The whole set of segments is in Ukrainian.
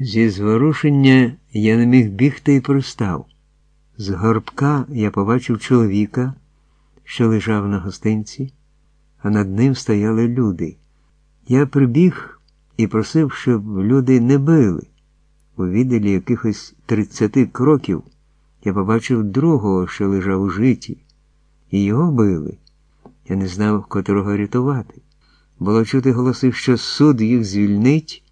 Зі зворушення я не міг бігти і пристав. З горбка я побачив чоловіка, що лежав на гостинці, а над ним стояли люди. Я прибіг і просив, щоб люди не били. У віддалі якихось тридцяти кроків я побачив другого, що лежав у житті, і його били. Я не знав, котрого рятувати. Було чути голоси, що суд їх звільнить,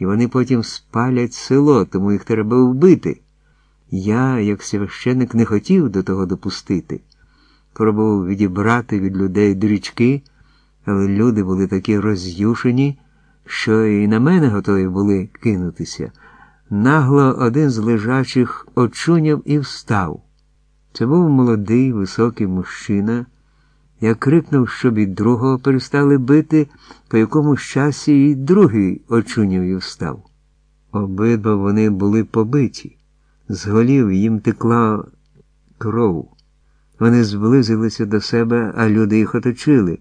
і вони потім спалять село, тому їх треба вбити. Я, як священик, не хотів до того допустити. Пробував відібрати від людей дрічки, але люди були такі роз'юшені, що і на мене готові були кинутися. Нагло один з лежачих очуняв і встав. Це був молодий, високий мужчина. Я крикнув, щоб і другого перестали бити, по якомусь часі і другий очуняв і встав. Обидва вони були побиті. З голів їм текла кров. Вони зблизилися до себе, а люди їх оточили.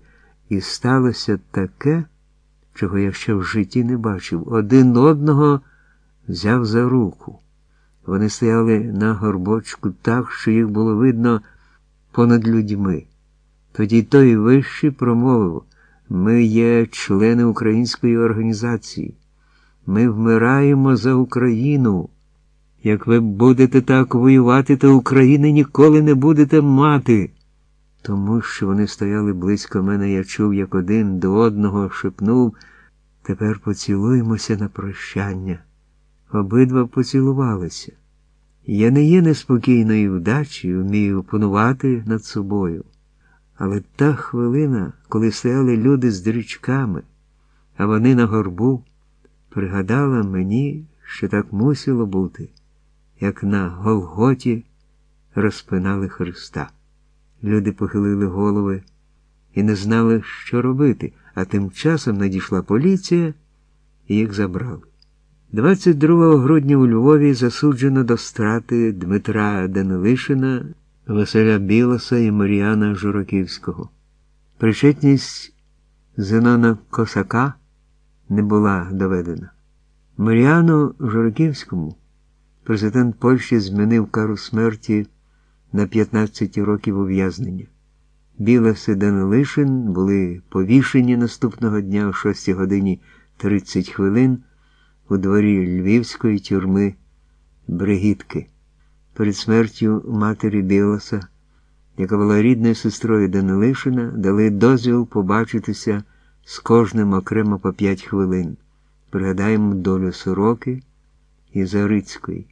І сталося таке, чого я ще в житті не бачив. Один одного взяв за руку. Вони стояли на горбочку так, що їх було видно понад людьми. Тоді той вищий промовив ми є члени української організації. Ми вмираємо за Україну. Як ви будете так воювати, то України ніколи не будете мати. Тому що вони стояли близько мене, я чув, як один до одного шепнув тепер поцілуємося на прощання. Обидва поцілувалися. Я не є неспокійної вдачі, вмію панувати над собою. Але та хвилина, коли стояли люди з дрючками, а вони на горбу, пригадала мені, що так мусило бути, як на Голготі розпинали Христа. Люди похилили голови і не знали, що робити, а тим часом надійшла поліція і їх забрали. 22 грудня у Львові засуджено до страти Дмитра Данилишина, Василя Білоса і Маріана Жураківського. Причетність Зенона Косака не була доведена. Маріану Жураківському президент Польщі змінив кару смерті на 15 років ув'язнення. Білос і Данилишин були повішені наступного дня о 6 годині 30 хвилин у дворі львівської тюрми Бригітки. Перед смертю матері Білоса, яка була рідною сестрою Данилишина, дали дозвіл побачитися з кожним окремо по п'ять хвилин. Пригадаємо долю Сороки і Зарицької.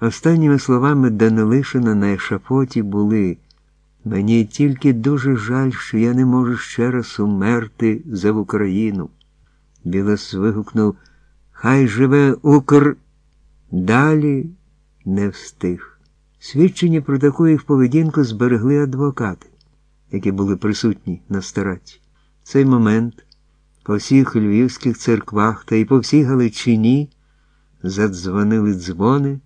Останніми словами Данилишина на ешафоті були Мені тільки дуже жаль, що я не можу ще раз умерти за Україну. Білос вигукнув Хай живе Укр. Далі не встиг. Свідчення про таку їх поведінку зберегли адвокати, які були присутні на стараті. В цей момент по всіх львівських церквах та й по всій Галичині задзвонили дзвони,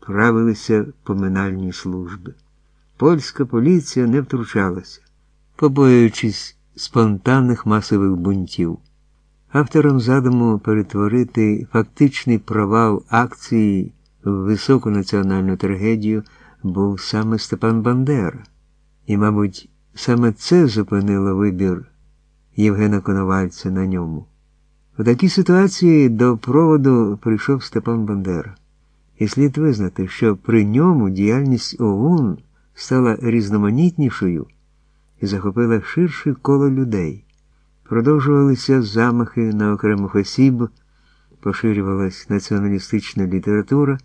правилися поминальні служби. Польська поліція не втручалася, побоюючись спонтанних масових бунтів. Автором задуму перетворити фактичний провал акції високу національну трагедію був саме Степан Бандера. І, мабуть, саме це зупинило вибір Євгена Коновальця на ньому. У такій ситуації до проводу прийшов Степан Бандера. І слід визнати, що при ньому діяльність ОУН стала різноманітнішою і захопила ширше коло людей. Продовжувалися замахи на окремих осіб, поширювалась націоналістична література,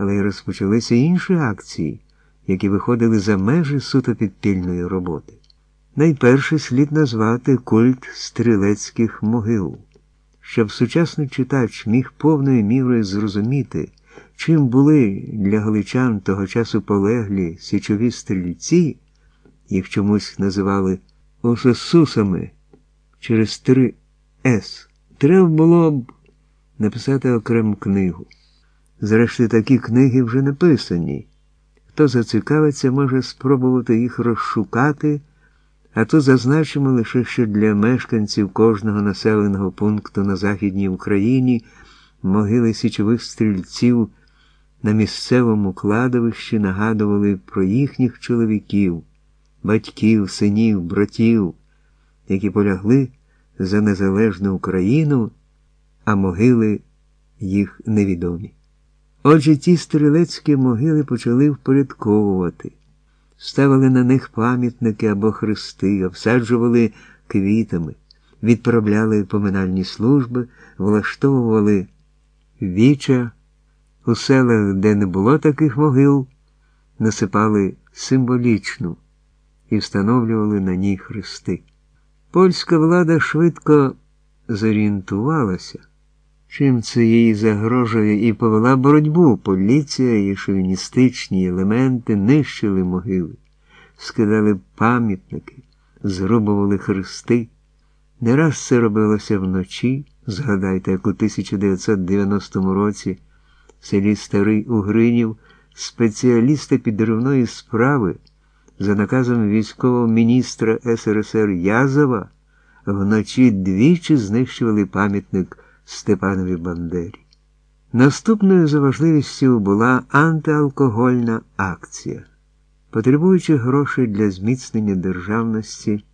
але й розпочалися інші акції, які виходили за межі суто підпільної роботи. Найперше слід назвати культ стрілецьких могил, щоб сучасний читач міг повною мірою зрозуміти, чим були для галичан того часу полеглі січові стрільці, їх чомусь називали ососусами через три С. Треба було б написати окрему книгу. Зрештою, такі книги вже написані. Хто зацікавиться, може спробувати їх розшукати, а то зазначимо лише, що для мешканців кожного населеного пункту на Західній Україні Могили січових стрільців на місцевому кладовищі нагадували про їхніх чоловіків, батьків, синів, братів, які полягли за незалежну Україну, а могили їх невідомі. Отже, ті стрілецькі могили почали впорядковувати, ставили на них пам'ятники або хрести, обсаджували квітами, відправляли поминальні служби, влаштовували віча. У селах, де не було таких могил, насипали символічну і встановлювали на ній хрести. Польська влада швидко зорієнтувалася, чим це їй загрожує, і повела боротьбу. Поліція і шовіністичні елементи нищили могили, скидали пам'ятники, зрубували хрести. Не раз це робилося вночі, згадайте, як у 1990 році в селі Старий Угринів спеціалісти підривної справи за наказом військового міністра СРСР Язова вночі двічі знищували пам'ятник Степанові Бандері. Наступною за важливістю була антиалкогольна акція. Потребуючи грошей для зміцнення державності,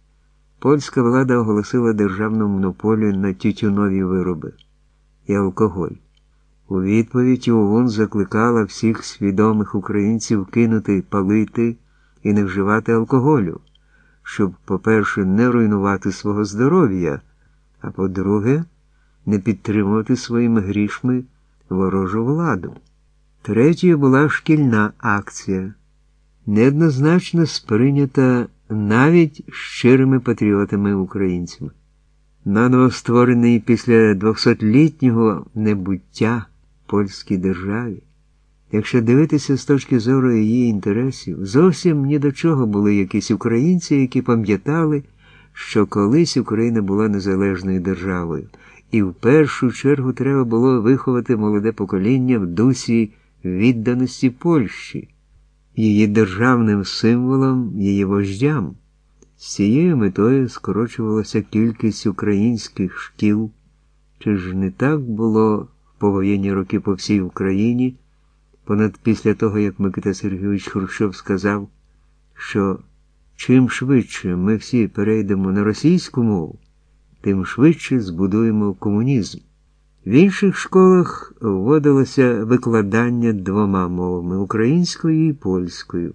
польська влада оголосила державну монополію на тютюнові вироби і алкоголь. У відповідь ООН закликала всіх свідомих українців кинути палити і не вживати алкоголю, щоб, по-перше, не руйнувати свого здоров'я, а по-друге, не підтримувати своїми грішми ворожу владу. Третьою була шкільна акція, неоднозначно сприйнята навіть щирими патріотами українцями. Наново створений після 200-літнього небуття польській державі. Якщо дивитися з точки зору її інтересів, зовсім ні до чого були якісь українці, які пам'ятали, що колись Україна була незалежною державою, і в першу чергу треба було виховати молоде покоління в дусі відданості Польщі, її державним символом, її вождям. З цією метою скорочувалася кількість українських шкіл. Чи ж не так було в повоєнні роки по всій Україні? Понад після того, як Микита Сергійович Хрущов сказав, що чим швидше ми всі перейдемо на російську мову, тим швидше збудуємо комунізм. В інших школах вводилося викладання двома мовами українською і польською.